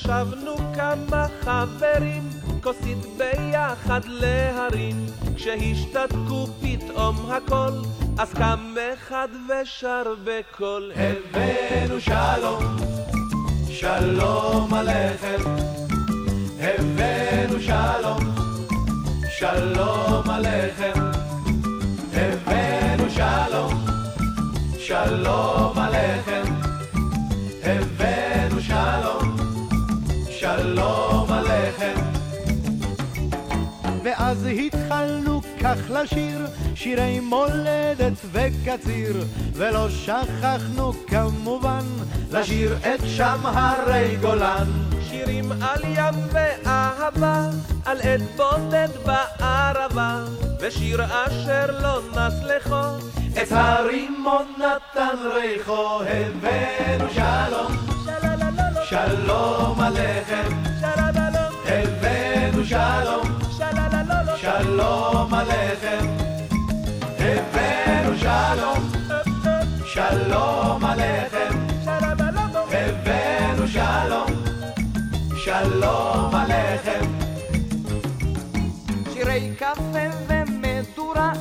ישבנו כמה חברים, כוסית ביחד להרים, כשהשתתקו פתאום הכל, אז קם אחד ושר בקול. הבאנו שלום, שלום עליכם. הבאנו שלום, שלום עליכם. הבאנו שלום, שלום התחלנו כך לשיר שירי מולדת וקציר ולא שכחנו כמובן לשיר את שם הרי גולן. שירים על ים ואהבה, על עת בודד בערבה, ושיר אשר לא נס לכו, את הרימון נתן ריחו, הבאנו שלום, שלום עליכם. שלום עליכם. שירי קפה ומדורה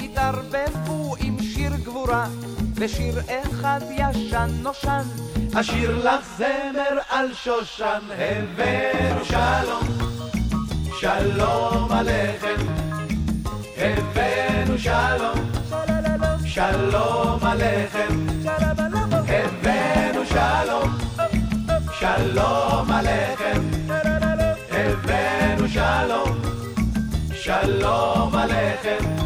התערבבו עם שיר גבורה ושיר אחד ישן נושן אשיר לך זמר על שושן, הבאנו שלום, שלום עליכם. הבאנו שלום, שלום עליכם. הבאנו שלום, שלום שלום, שלום עליכם.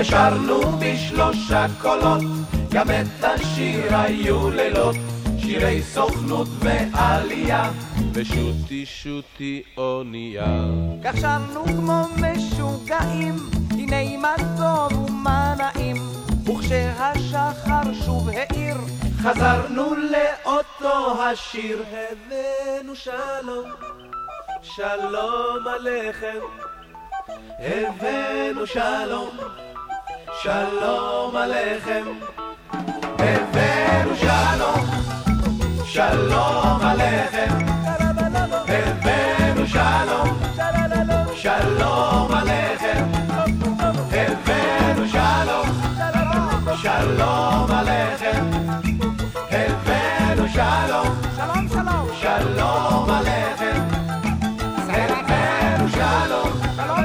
ושרנו בשלושה קולות, גם את השיר היו לילות, שירי סוכנות ועלייה. ושוטי שוטי אונייה. כך שרנו כמו משוגעים הנה מה טוב ומה נעים וכשהשחר שוב האיר חזרנו לאותו השיר, הבאנו שלום, שלום עליכם. הבאנו שלום, שלום עליכם. הבאנו שלום, שלום עליכם. הבאנו שלום, שלום עליכם. הבאנו שלום, שלום עליכם. הבאנו שלום, שלום עליכם. הבאנו שלום